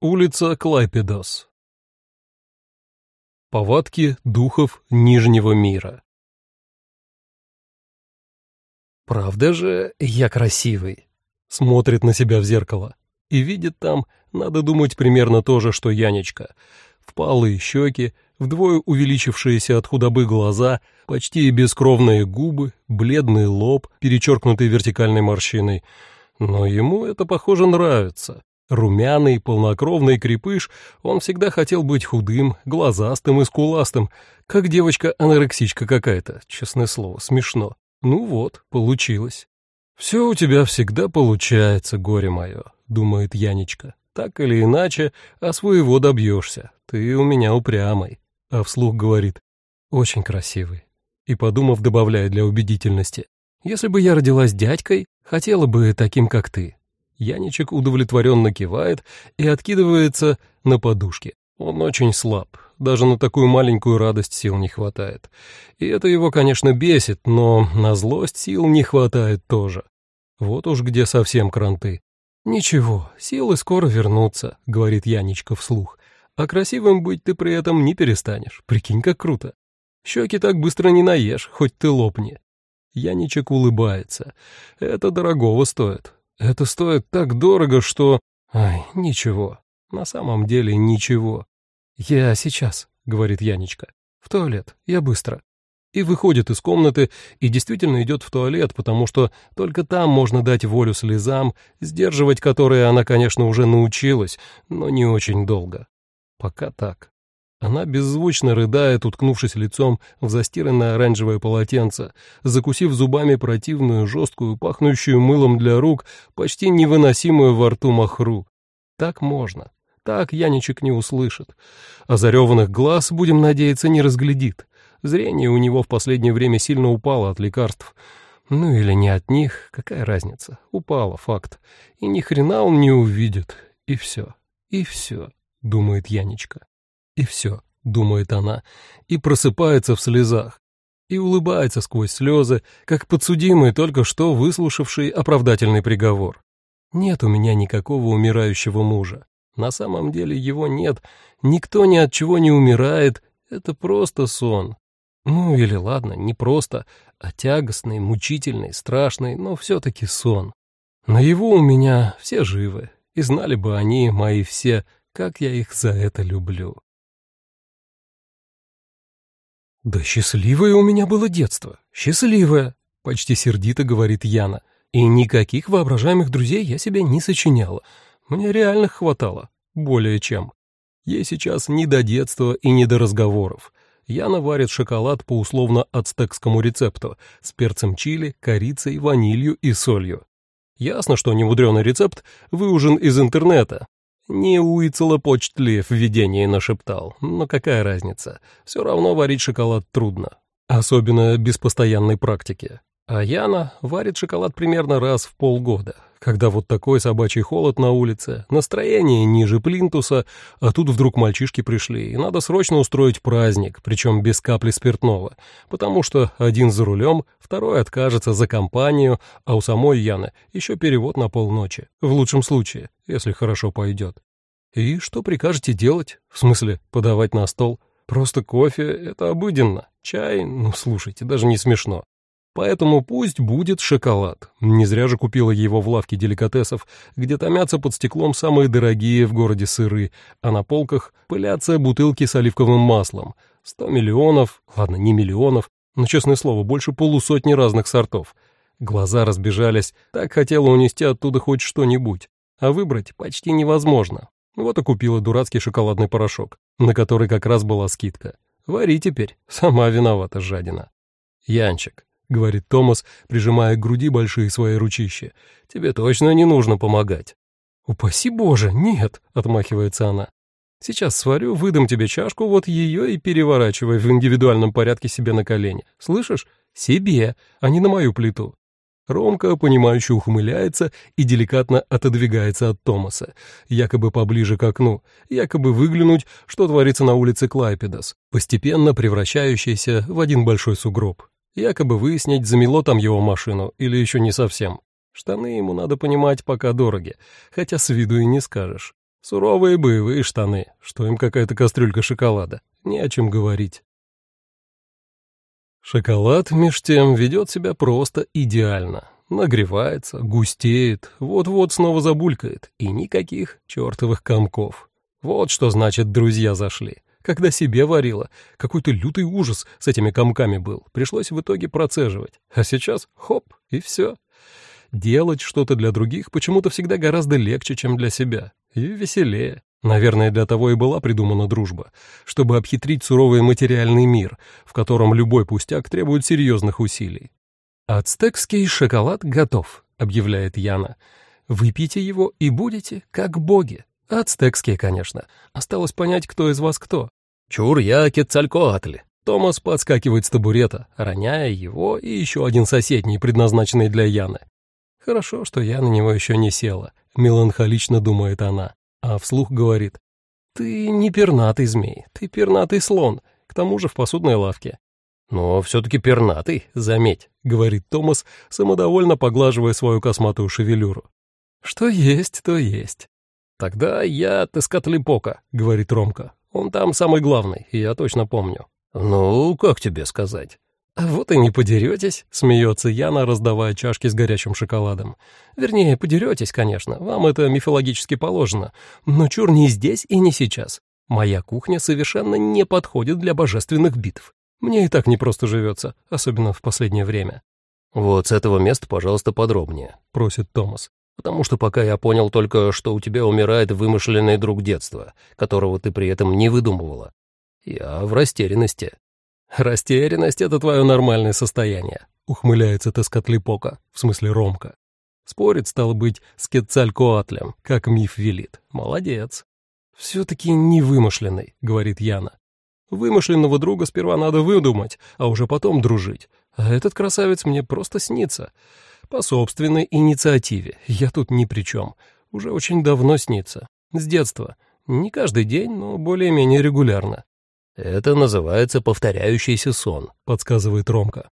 Улица Клайпедос. Повадки духов Нижнего мира. Правда же я красивый? Смотрит на себя в зеркало и видит там, надо думать, примерно то же, что Янечка. Впалые щеки, вдвое увеличившиеся от худобы глаза, почти бескровные губы, бледный лоб, перечеркнутый вертикальной морщиной. Но ему это, похоже, нравится. Румяный, полнокровный крепыш, он всегда хотел быть худым, глазастым и скуластым, как девочка-анорексичка какая-то, честное слово, смешно. Ну вот, получилось. «Все у тебя всегда получается, горе мое», — думает Янечка. «Так или иначе, а своего добьешься. Ты у меня упрямый». А вслух говорит «очень красивый». И, подумав, добавляет для убедительности. «Если бы я родилась дядькой, хотела бы таким, как ты». Яничек удовлетворенно кивает и откидывается на подушке. Он очень слаб, даже на такую маленькую радость сил не хватает. И это его, конечно, бесит, но на злость сил не хватает тоже. Вот уж где совсем кранты. «Ничего, силы скоро вернутся», — говорит Яничка вслух. «А красивым быть ты при этом не перестанешь. Прикинь, как круто. Щеки так быстро не наешь, хоть ты лопни». Яничек улыбается. «Это дорогого стоит. Это стоит так дорого, что... Ай, ничего. На самом деле ничего. Я сейчас, говорит Янечка. В туалет. Я быстро. И выходит из комнаты и действительно идет в туалет, потому что только там можно дать волю слезам, сдерживать которые она, конечно, уже научилась, но не очень долго. Пока так. Она беззвучно рыдает, уткнувшись лицом в застиранное оранжевое полотенце, закусив зубами противную, жесткую, пахнущую мылом для рук, почти невыносимую во рту махру. Так можно. Так Яничек не услышит. Озареванных глаз, будем надеяться, не разглядит. Зрение у него в последнее время сильно упало от лекарств. Ну или не от них, какая разница. Упало, факт. И ни хрена он не увидит. И все. И все, думает Яничка. И все, думает она, и просыпается в слезах, и улыбается сквозь слезы, как подсудимый, только что выслушавший оправдательный приговор. Нет у меня никакого умирающего мужа. На самом деле его нет, никто ни от чего не умирает, это просто сон. Ну или ладно, не просто, а тягостный, мучительный, страшный, но все-таки сон. На его у меня все живы, и знали бы они, мои все, как я их за это люблю. «Да счастливое у меня было детство, счастливое», — почти сердито говорит Яна. «И никаких воображаемых друзей я себе не сочиняла. Мне реально хватало, более чем. Ей сейчас не до детства и не до разговоров. Яна варит шоколад по условно-ацтекскому рецепту с перцем чили, корицей, ванилью и солью. Ясно, что немудрёный рецепт выужен из интернета, не Уицелопочтли в видении нашептал, но какая разница, все равно варить шоколад трудно, особенно без постоянной практики. А Яна варит шоколад примерно раз в полгода, когда вот такой собачий холод на улице, настроение ниже плинтуса, а тут вдруг мальчишки пришли, и надо срочно устроить праздник, причем без капли спиртного, потому что один за рулем, второй откажется за компанию, а у самой Яны еще перевод на полночи, в лучшем случае, если хорошо пойдет. И что прикажете делать? В смысле, подавать на стол? Просто кофе — это обыденно. Чай, ну, слушайте, даже не смешно. Поэтому пусть будет шоколад. Не зря же купила его в лавке деликатесов, где томятся под стеклом самые дорогие в городе сыры, а на полках пылятся бутылки с оливковым маслом. Сто миллионов, ладно, не миллионов, но, честное слово, больше полусотни разных сортов. Глаза разбежались, так хотела унести оттуда хоть что-нибудь, а выбрать почти невозможно. Вот и купила дурацкий шоколадный порошок, на который как раз была скидка. Вари теперь, сама виновата жадина. Янчик, — говорит Томас, прижимая к груди большие свои ручища. «Тебе точно не нужно помогать». «Упаси Боже, нет!» — отмахивается она. «Сейчас сварю, выдам тебе чашку, вот ее и переворачивай в индивидуальном порядке себе на колени. Слышишь? Себе, а не на мою плиту». Ромка, понимающе ухмыляется и деликатно отодвигается от Томаса, якобы поближе к окну, якобы выглянуть, что творится на улице Клайпедос, постепенно превращающийся в один большой сугроб. Якобы выяснить, замело там его машину или еще не совсем. Штаны ему, надо понимать, пока дороги, хотя с виду и не скажешь. Суровые боевые штаны, что им какая-то кастрюлька шоколада. Не о чем говорить. Шоколад, меж тем, ведет себя просто идеально. Нагревается, густеет, вот-вот снова забулькает, и никаких чертовых комков. Вот что значит «друзья зашли». Когда себе варила, какой-то лютый ужас с этими комками был, пришлось в итоге процеживать. А сейчас хоп, и все. Делать что-то для других почему-то всегда гораздо легче, чем для себя. И веселее. Наверное, для того и была придумана дружба, чтобы обхитрить суровый материальный мир, в котором любой пустяк требует серьезных усилий. «Ацтекский шоколад готов», — объявляет Яна. «Выпейте его и будете как боги. Ацтекские, конечно. Осталось понять, кто из вас кто». «Чур я Кецалькоатли». Томас подскакивает с табурета, роняя его и еще один соседний, предназначенный для Яны. Хорошо, что я на него еще не села, меланхолично думает она, а вслух говорит. Ты не пернатый змей, ты пернатый слон, к тому же в посудной лавке. Но все-таки пернатый, заметь, говорит Томас, самодовольно поглаживая свою косматую шевелюру. Что есть, то есть. Тогда я Тескатлипока, говорит Ромка. Он там самый главный, я точно помню. Ну, как тебе сказать? «А вот и не подеретесь», — смеется Яна, раздавая чашки с горячим шоколадом. «Вернее, подеретесь, конечно, вам это мифологически положено, но чур не здесь и не сейчас. Моя кухня совершенно не подходит для божественных битв. Мне и так непросто живется, особенно в последнее время». «Вот с этого места, пожалуйста, подробнее», — просит Томас. «Потому что пока я понял только, что у тебя умирает вымышленный друг детства, которого ты при этом не выдумывала. Я в растерянности». «Растерянность — это твое нормальное состояние», — ухмыляется Тескотлипока, в смысле Ромка. Спорит, стало быть, с Кетцалькоатлем, как миф велит. Молодец. «Все-таки не вымышленный», — говорит Яна. «Вымышленного друга сперва надо выдумать, а уже потом дружить. А этот красавец мне просто снится. По собственной инициативе. Я тут ни при чем. Уже очень давно снится. С детства. Не каждый день, но более-менее регулярно. «Это называется повторяющийся сон», — подсказывает Ромка.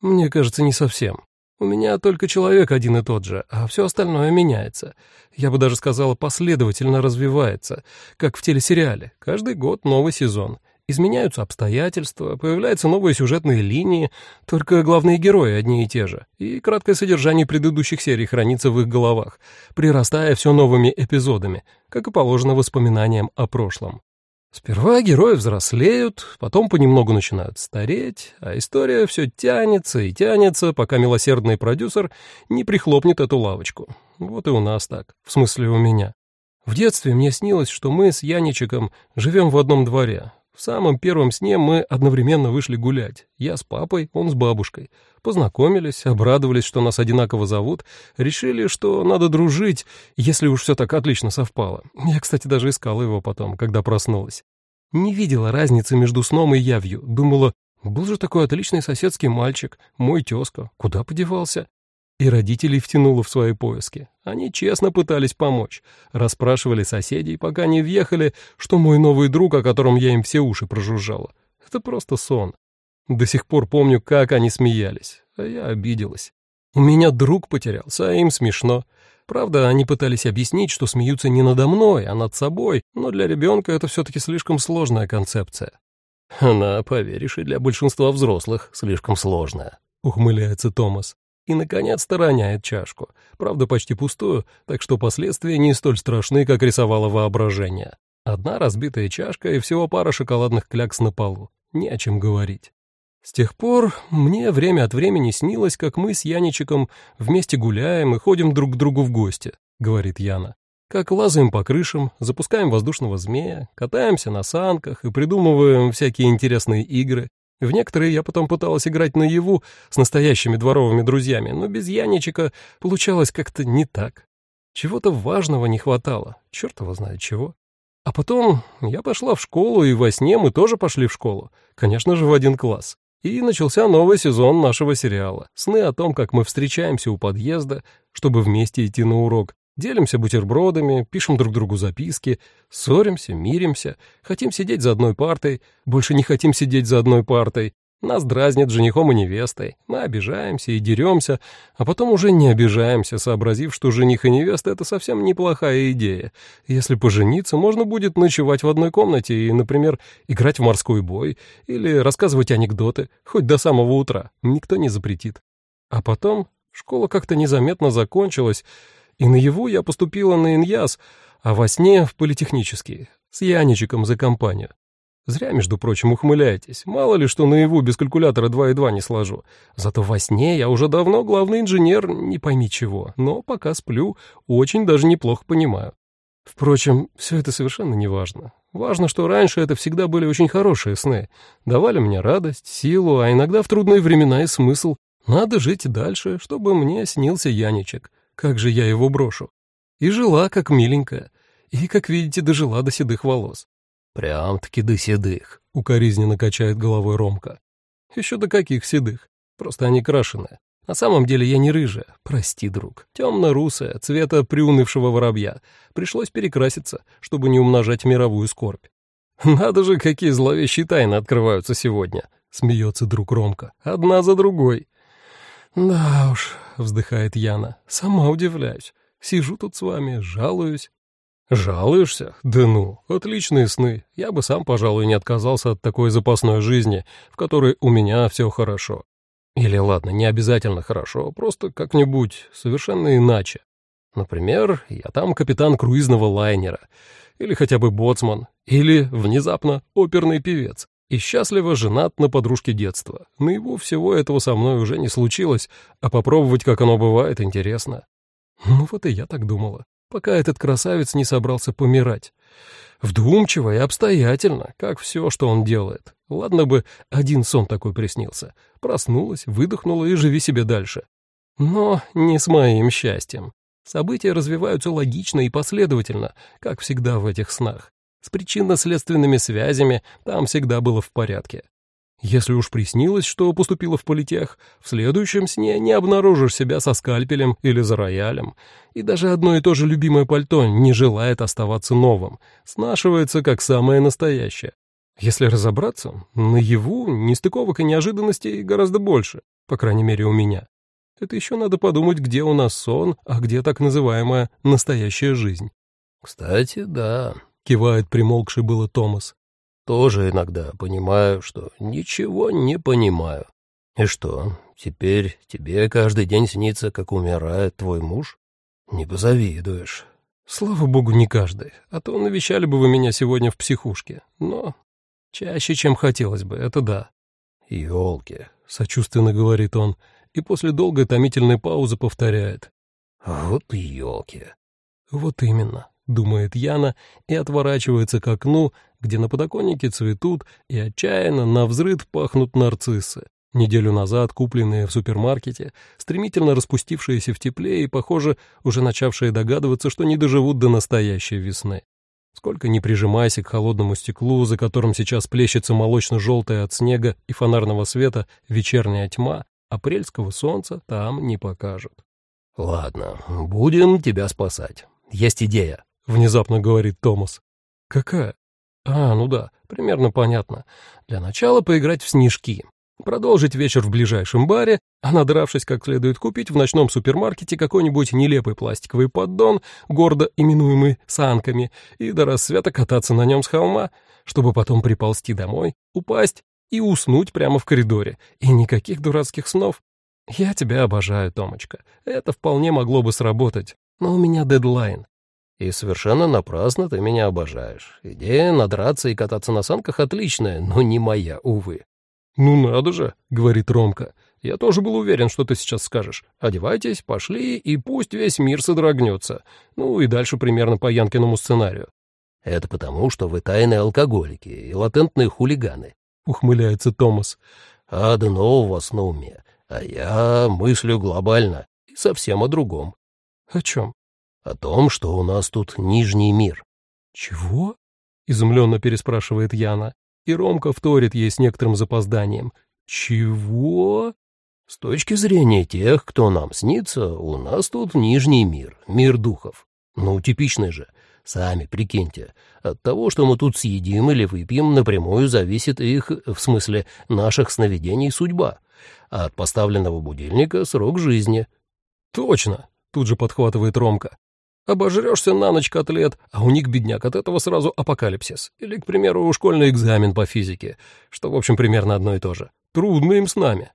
«Мне кажется, не совсем. У меня только человек один и тот же, а все остальное меняется. Я бы даже сказала, последовательно развивается, как в телесериале. Каждый год новый сезон. Изменяются обстоятельства, появляются новые сюжетные линии, только главные герои одни и те же, и краткое содержание предыдущих серий хранится в их головах, прирастая все новыми эпизодами, как и положено воспоминаниям о прошлом. Сперва герои взрослеют, потом понемногу начинают стареть, а история все тянется и тянется, пока милосердный продюсер не прихлопнет эту лавочку. Вот и у нас так, в смысле у меня. В детстве мне снилось, что мы с Яничиком живем в одном дворе, в самом первом сне мы одновременно вышли гулять. Я с папой, он с бабушкой. Познакомились, обрадовались, что нас одинаково зовут, решили, что надо дружить, если уж все так отлично совпало. Я, кстати, даже искала его потом, когда проснулась. Не видела разницы между сном и явью. Думала, был же такой отличный соседский мальчик, мой тезка, куда подевался? И родителей втянуло в свои поиски. Они честно пытались помочь. Расспрашивали соседей, пока не въехали, что мой новый друг, о котором я им все уши прожужжала. Это просто сон. До сих пор помню, как они смеялись, а я обиделась. У меня друг потерялся, а им смешно. Правда, они пытались объяснить, что смеются не надо мной, а над собой, но для ребенка это все-таки слишком сложная концепция. «Она, поверишь, и для большинства взрослых слишком сложная», — ухмыляется Томас и, наконец-то, роняет чашку. Правда, почти пустую, так что последствия не столь страшны, как рисовало воображение. Одна разбитая чашка и всего пара шоколадных клякс на полу. Не о чем говорить. С тех пор мне время от времени снилось, как мы с Яничиком вместе гуляем и ходим друг к другу в гости, говорит Яна. Как лазаем по крышам, запускаем воздушного змея, катаемся на санках и придумываем всякие интересные игры, в некоторые я потом пыталась играть наяву с настоящими дворовыми друзьями, но без Яничика получалось как-то не так. Чего-то важного не хватало, черт его знает чего. А потом я пошла в школу, и во сне мы тоже пошли в школу, конечно же, в один класс. И начался новый сезон нашего сериала. Сны о том, как мы встречаемся у подъезда, чтобы вместе идти на урок, Делимся бутербродами, пишем друг другу записки, ссоримся, миримся, хотим сидеть за одной партой, больше не хотим сидеть за одной партой. Нас дразнят женихом и невестой. Мы обижаемся и деремся, а потом уже не обижаемся, сообразив, что жених и невеста — это совсем неплохая идея. Если пожениться, можно будет ночевать в одной комнате и, например, играть в морской бой или рассказывать анекдоты, хоть до самого утра. Никто не запретит. А потом школа как-то незаметно закончилась, и наяву я поступила на Иньяс, а во сне — в политехнический, с Яничиком за компанию. Зря, между прочим, ухмыляетесь. Мало ли, что наяву без калькулятора 2 и 2 не сложу. Зато во сне я уже давно главный инженер, не пойми чего. Но пока сплю, очень даже неплохо понимаю. Впрочем, все это совершенно не важно. Важно, что раньше это всегда были очень хорошие сны. Давали мне радость, силу, а иногда в трудные времена и смысл. Надо жить дальше, чтобы мне снился Яничек. Как же я его брошу? И жила, как миленькая. И, как видите, дожила до седых волос. «Прям-таки до седых», — укоризненно качает головой Ромка. «Еще до каких седых? Просто они крашеные. На самом деле я не рыжая, прости, друг. Темно-русая, цвета приунывшего воробья. Пришлось перекраситься, чтобы не умножать мировую скорбь. «Надо же, какие зловещие тайны открываются сегодня!» — смеется друг Ромка. «Одна за другой». «Да уж», — вздыхает Яна, — «сама удивляюсь. Сижу тут с вами, жалуюсь, «Жалуешься? Да ну, отличные сны. Я бы сам, пожалуй, не отказался от такой запасной жизни, в которой у меня все хорошо. Или ладно, не обязательно хорошо, просто как-нибудь совершенно иначе. Например, я там капитан круизного лайнера, или хотя бы боцман, или, внезапно, оперный певец, и счастливо женат на подружке детства. Наяву всего этого со мной уже не случилось, а попробовать, как оно бывает, интересно. Ну вот и я так думала пока этот красавец не собрался помирать. Вдумчиво и обстоятельно, как все, что он делает. Ладно бы один сон такой приснился. Проснулась, выдохнула и живи себе дальше. Но не с моим счастьем. События развиваются логично и последовательно, как всегда в этих снах. С причинно-следственными связями там всегда было в порядке. Если уж приснилось, что поступила в политех, в следующем сне не обнаружишь себя со скальпелем или за роялем, и даже одно и то же любимое пальто не желает оставаться новым, снашивается как самое настоящее. Если разобраться, наяву нестыковок и неожиданностей гораздо больше, по крайней мере у меня. Это еще надо подумать, где у нас сон, а где так называемая настоящая жизнь. «Кстати, да», — кивает примолкший было Томас. Тоже иногда понимаю, что ничего не понимаю. И что, теперь тебе каждый день снится, как умирает твой муж? Не позавидуешь. Слава богу, не каждый, а то навещали бы вы меня сегодня в психушке. Но чаще, чем хотелось бы, это да. Ёлки, сочувственно говорит он, и после долгой томительной паузы повторяет. Вот ёлки. Вот именно думает Яна и отворачивается к окну, где на подоконнике цветут и отчаянно на взрыд пахнут нарциссы. Неделю назад купленные в супермаркете, стремительно распустившиеся в тепле и, похоже, уже начавшие догадываться, что не доживут до настоящей весны. Сколько ни прижимайся к холодному стеклу, за которым сейчас плещется молочно-желтая от снега и фонарного света вечерняя тьма, апрельского солнца там не покажут. «Ладно, будем тебя спасать. Есть идея», — внезапно говорит Томас. «Какая?» «А, ну да, примерно понятно. Для начала поиграть в снежки, продолжить вечер в ближайшем баре, а надравшись как следует купить в ночном супермаркете какой-нибудь нелепый пластиковый поддон, гордо именуемый санками, и до рассвета кататься на нем с холма, чтобы потом приползти домой, упасть и уснуть прямо в коридоре. И никаких дурацких снов. Я тебя обожаю, Томочка. Это вполне могло бы сработать, но у меня дедлайн. И совершенно напрасно ты меня обожаешь. Идея надраться и кататься на санках отличная, но не моя, увы. «Ну надо же», — говорит Ромка. «Я тоже был уверен, что ты сейчас скажешь. Одевайтесь, пошли, и пусть весь мир содрогнется. Ну и дальше примерно по Янкиному сценарию». «Это потому, что вы тайные алкоголики и латентные хулиганы», — ухмыляется Томас. «Одно у вас на уме, а я мыслю глобально и совсем о другом». «О чем?» О том, что у нас тут Нижний мир. Чего? Изумленно переспрашивает Яна, и Ромка вторит ей с некоторым запозданием. Чего? С точки зрения тех, кто нам снится, у нас тут Нижний мир, мир духов. Ну, типичный же. Сами прикиньте, от того, что мы тут съедим или выпьем, напрямую зависит их, в смысле наших сновидений, судьба, а от поставленного будильника — срок жизни». «Точно!» — тут же подхватывает Ромка. Обожрешься на ночь котлет, а у них, бедняк, от этого сразу апокалипсис. Или, к примеру, школьный экзамен по физике, что, в общем, примерно одно и то же. Трудно им с нами.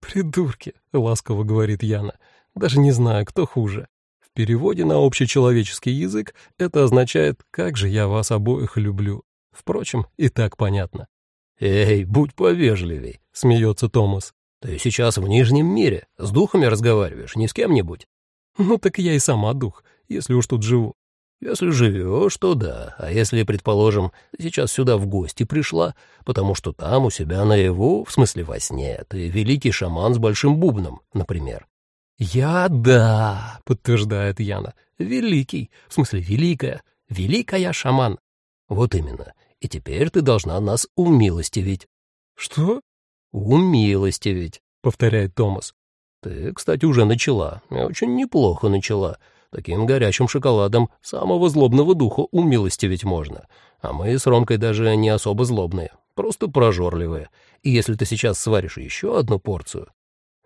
«Придурки», — ласково говорит Яна. «Даже не знаю, кто хуже. В переводе на общечеловеческий язык это означает «как же я вас обоих люблю». Впрочем, и так понятно. «Эй, будь повежливей», — смеется Томас. «Ты сейчас в Нижнем мире, с духами разговариваешь, не с кем-нибудь». «Ну так я и сама дух, если уж тут живу». «Если живешь, то да. А если, предположим, сейчас сюда в гости пришла, потому что там у себя наяву, в смысле во сне, ты великий шаман с большим бубном, например». «Я да», — подтверждает Яна. «Великий, в смысле великая, великая шаман». «Вот именно. И теперь ты должна нас умилостивить». «Что?» «Умилостивить», — повторяет Томас. «Ты, кстати, уже начала, очень неплохо начала». Таким горячим шоколадом самого злобного духа умилостивить можно. А мы с Ромкой даже не особо злобные, просто прожорливые. И если ты сейчас сваришь еще одну порцию...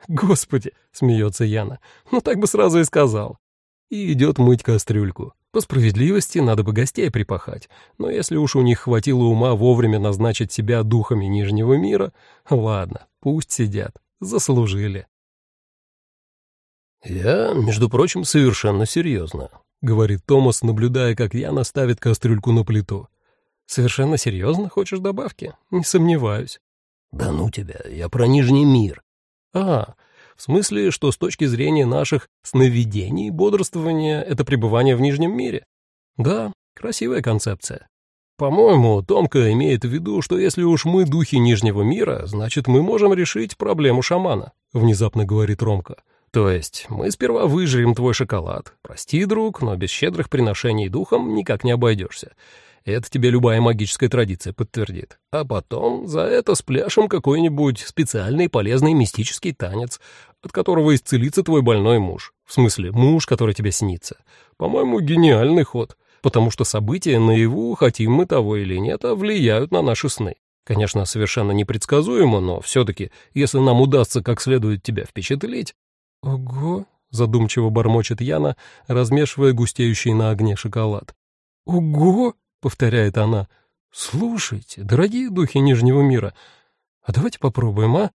«Господи!» — смеется Яна. «Ну так бы сразу и сказал». И идет мыть кастрюльку. По справедливости надо бы гостей припахать, но если уж у них хватило ума вовремя назначить себя духами Нижнего мира, ладно, пусть сидят, заслужили. «Я, между прочим, совершенно серьезно», — говорит Томас, наблюдая, как Яна ставит кастрюльку на плиту. «Совершенно серьезно? Хочешь добавки? Не сомневаюсь». «Да ну тебя, я про Нижний мир». «А, в смысле, что с точки зрения наших сновидений бодрствование — это пребывание в Нижнем мире?» «Да, красивая концепция. По-моему, Томка имеет в виду, что если уж мы духи Нижнего мира, значит, мы можем решить проблему шамана», — внезапно говорит Ромка. То есть мы сперва выжрем твой шоколад. Прости, друг, но без щедрых приношений духом никак не обойдешься. Это тебе любая магическая традиция подтвердит. А потом за это спляшем какой-нибудь специальный полезный мистический танец, от которого исцелится твой больной муж. В смысле, муж, который тебе снится. По-моему, гениальный ход, потому что события наяву, хотим мы того или нет, а влияют на наши сны. Конечно, совершенно непредсказуемо, но все-таки, если нам удастся как следует тебя впечатлить, «Ого!» — задумчиво бормочет Яна, размешивая густеющий на огне шоколад. «Ого!» — повторяет она. «Слушайте, дорогие духи Нижнего мира, а давайте попробуем, а?»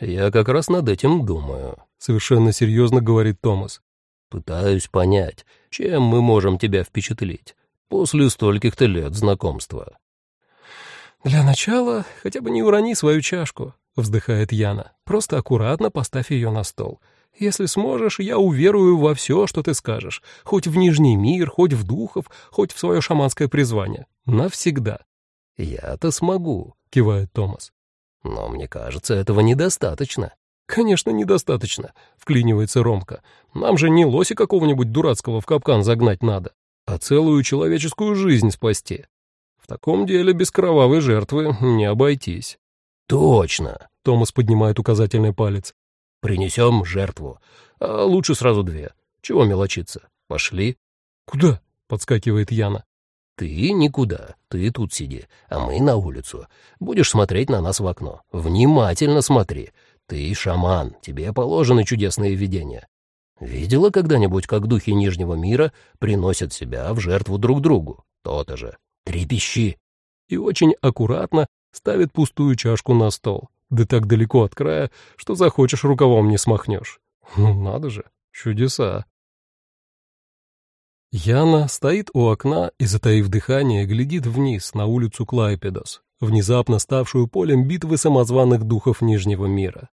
«Я как раз над этим думаю», — совершенно серьезно говорит Томас. «Пытаюсь понять, чем мы можем тебя впечатлить после стольких-то лет знакомства». «Для начала хотя бы не урони свою чашку», — вздыхает Яна. «Просто аккуратно поставь ее на стол. Если сможешь, я уверую во все, что ты скажешь, хоть в Нижний мир, хоть в духов, хоть в свое шаманское призвание. Навсегда». «Я-то смогу», — кивает Томас. «Но мне кажется, этого недостаточно». «Конечно, недостаточно», — вклинивается Ромка. «Нам же не лося какого-нибудь дурацкого в капкан загнать надо, а целую человеческую жизнь спасти. В таком деле без кровавой жертвы не обойтись». «Точно!» — Томас поднимает указательный палец. Принесем жертву. А лучше сразу две. Чего мелочиться? Пошли. Куда? Подскакивает Яна. Ты никуда. Ты тут сиди, а мы на улицу. Будешь смотреть на нас в окно. Внимательно смотри. Ты шаман, тебе положены чудесные видения. Видела когда-нибудь, как духи Нижнего мира приносят себя в жертву друг другу? То-то же. Трепещи. И очень аккуратно ставит пустую чашку на стол да так далеко от края, что захочешь рукавом не смахнешь. Ну надо же, чудеса. Яна стоит у окна и, затаив дыхание, глядит вниз на улицу Клайпедос, внезапно ставшую полем битвы самозваных духов Нижнего мира.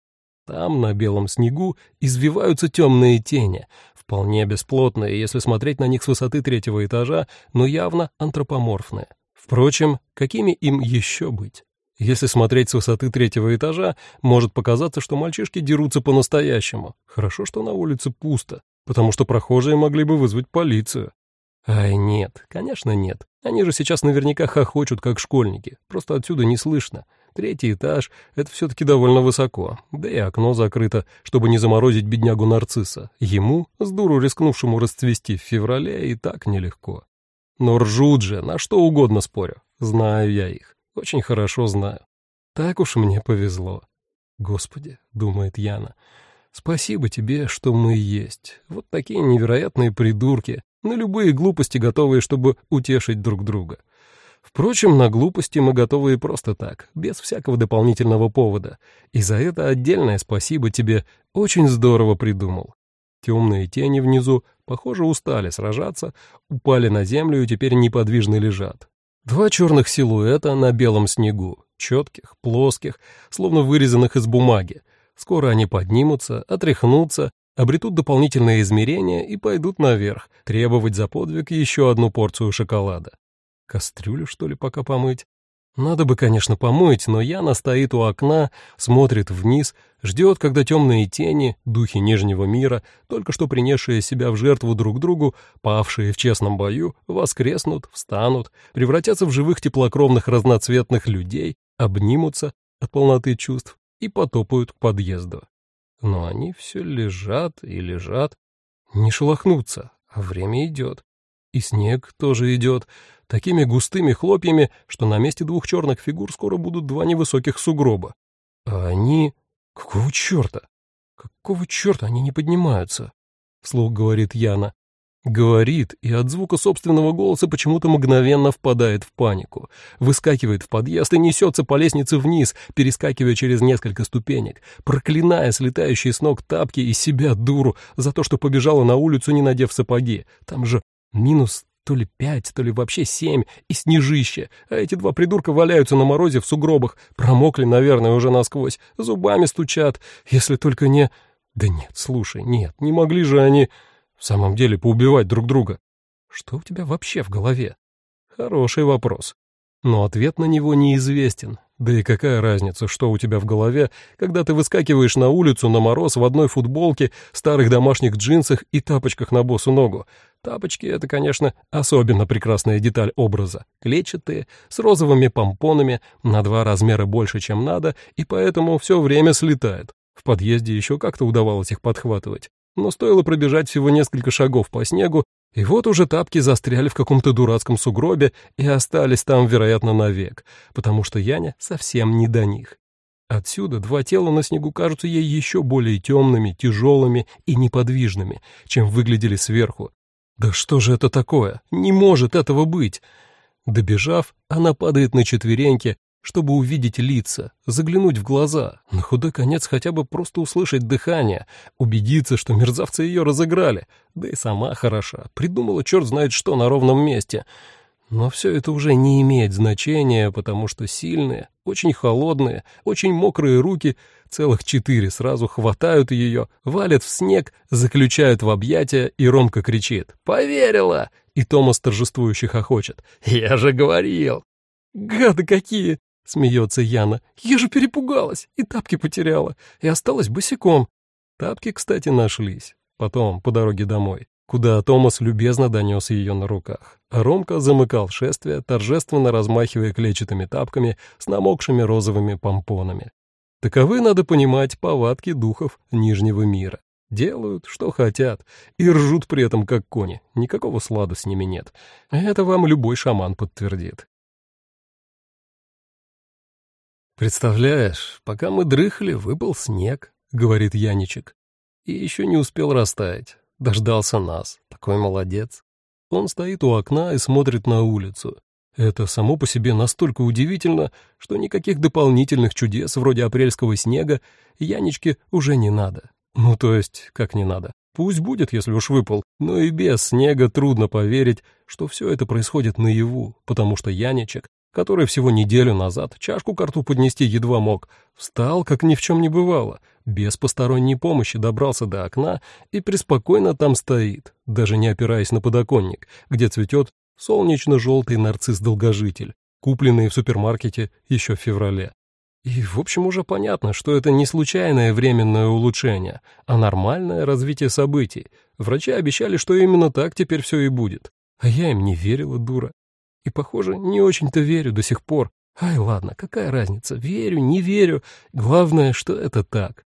Там, на белом снегу, извиваются темные тени, вполне бесплотные, если смотреть на них с высоты третьего этажа, но явно антропоморфные. Впрочем, какими им еще быть? Если смотреть с высоты третьего этажа, может показаться, что мальчишки дерутся по-настоящему. Хорошо, что на улице пусто, потому что прохожие могли бы вызвать полицию. Ай, нет, конечно нет. Они же сейчас наверняка хохочут, как школьники. Просто отсюда не слышно. Третий этаж — это все-таки довольно высоко. Да и окно закрыто, чтобы не заморозить беднягу нарцисса. Ему, с дуру рискнувшему расцвести в феврале, и так нелегко. Но ржут же, на что угодно спорю. Знаю я их, очень хорошо знаю. Так уж мне повезло. Господи, думает Яна, спасибо тебе, что мы есть. Вот такие невероятные придурки, на любые глупости готовые, чтобы утешить друг друга. Впрочем, на глупости мы готовы и просто так, без всякого дополнительного повода. И за это отдельное спасибо тебе, очень здорово придумал. Темные тени внизу, похоже, устали сражаться, упали на землю и теперь неподвижно лежат. Два черных силуэта на белом снегу, четких, плоских, словно вырезанных из бумаги. Скоро они поднимутся, отряхнутся, обретут дополнительные измерения и пойдут наверх, требовать за подвиг еще одну порцию шоколада. Кастрюлю, что ли, пока помыть? Надо бы, конечно, помыть, но Яна стоит у окна, смотрит вниз, ждет, когда темные тени, духи Нижнего мира, только что принесшие себя в жертву друг другу, павшие в честном бою, воскреснут, встанут, превратятся в живых теплокровных разноцветных людей, обнимутся от полноты чувств и потопают к подъезду. Но они все лежат и лежат, не шелохнутся, а время идет. И снег тоже идет, такими густыми хлопьями, что на месте двух черных фигур скоро будут два невысоких сугроба. А они... Какого черта? Какого черта они не поднимаются? Вслух говорит Яна. Говорит, и от звука собственного голоса почему-то мгновенно впадает в панику. Выскакивает в подъезд и несется по лестнице вниз, перескакивая через несколько ступенек, проклиная слетающие с ног тапки и себя, дуру, за то, что побежала на улицу, не надев сапоги. Там же минус то ли пять, то ли вообще семь, и снежище, а эти два придурка валяются на морозе в сугробах, промокли, наверное, уже насквозь, зубами стучат, если только не... Да нет, слушай, нет, не могли же они в самом деле поубивать друг друга. Что у тебя вообще в голове? Хороший вопрос. Но ответ на него неизвестен. Да и какая разница, что у тебя в голове, когда ты выскакиваешь на улицу на мороз в одной футболке, старых домашних джинсах и тапочках на босу ногу. Тапочки — это, конечно, особенно прекрасная деталь образа. Клетчатые, с розовыми помпонами, на два размера больше, чем надо, и поэтому все время слетает. В подъезде еще как-то удавалось их подхватывать. Но стоило пробежать всего несколько шагов по снегу, и вот уже тапки застряли в каком-то дурацком сугробе и остались там, вероятно, навек, потому что Яня совсем не до них. Отсюда два тела на снегу кажутся ей еще более темными, тяжелыми и неподвижными, чем выглядели сверху. Да что же это такое? Не может этого быть! Добежав, она падает на четвереньки, чтобы увидеть лица, заглянуть в глаза, на худой конец хотя бы просто услышать дыхание, убедиться, что мерзавцы ее разыграли, да и сама хороша, придумала черт знает что на ровном месте. Но все это уже не имеет значения, потому что сильные, очень холодные, очень мокрые руки, целых четыре сразу хватают ее, валят в снег, заключают в объятия, и Ромка кричит «Поверила!» И Томас торжествующе хохочет «Я же говорил!» «Гады какие!» — смеется Яна. «Я же перепугалась и тапки потеряла, и осталась босиком». Тапки, кстати, нашлись. Потом, по дороге домой, куда Томас любезно донес ее на руках. Ромка замыкал шествие, торжественно размахивая клетчатыми тапками с намокшими розовыми помпонами. Таковы, надо понимать, повадки духов Нижнего мира. Делают, что хотят, и ржут при этом, как кони. Никакого слада с ними нет. Это вам любой шаман подтвердит. «Представляешь, пока мы дрыхли, выпал снег», — говорит Яничек. «И еще не успел растаять. Дождался нас. Такой молодец». Он стоит у окна и смотрит на улицу. Это само по себе настолько удивительно, что никаких дополнительных чудес вроде апрельского снега Яничке уже не надо. Ну, то есть, как не надо. Пусть будет, если уж выпал, но и без снега трудно поверить, что все это происходит наяву, потому что Яничек который всего неделю назад чашку к рту поднести едва мог, встал, как ни в чем не бывало, без посторонней помощи добрался до окна и преспокойно там стоит, даже не опираясь на подоконник, где цветет солнечно-желтый нарцисс-долгожитель, купленный в супермаркете еще в феврале. И, в общем, уже понятно, что это не случайное временное улучшение, а нормальное развитие событий. Врачи обещали, что именно так теперь все и будет. А я им не верила, дура. И, похоже, не очень-то верю до сих пор. Ай, ладно, какая разница, верю, не верю. Главное, что это так.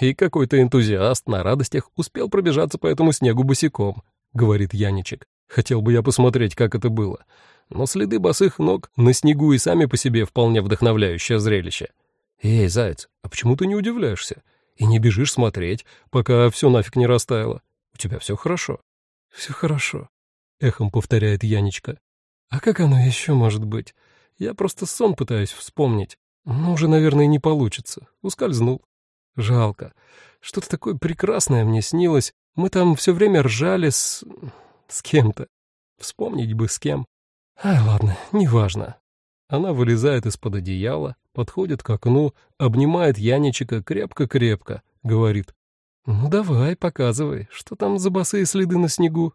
И какой-то энтузиаст на радостях успел пробежаться по этому снегу босиком, говорит Яничек. Хотел бы я посмотреть, как это было. Но следы босых ног на снегу и сами по себе вполне вдохновляющее зрелище. Эй, заяц, а почему ты не удивляешься? И не бежишь смотреть, пока все нафиг не растаяло? У тебя все хорошо. Все хорошо, эхом повторяет Янечка. А как оно еще может быть? Я просто сон пытаюсь вспомнить. Но уже, наверное, не получится. Ускользнул. Жалко. Что-то такое прекрасное мне снилось. Мы там все время ржали с... с кем-то. Вспомнить бы с кем. А, ладно, неважно. Она вылезает из-под одеяла, подходит к окну, обнимает Яничика крепко-крепко, говорит. «Ну давай, показывай, что там за босые следы на снегу?»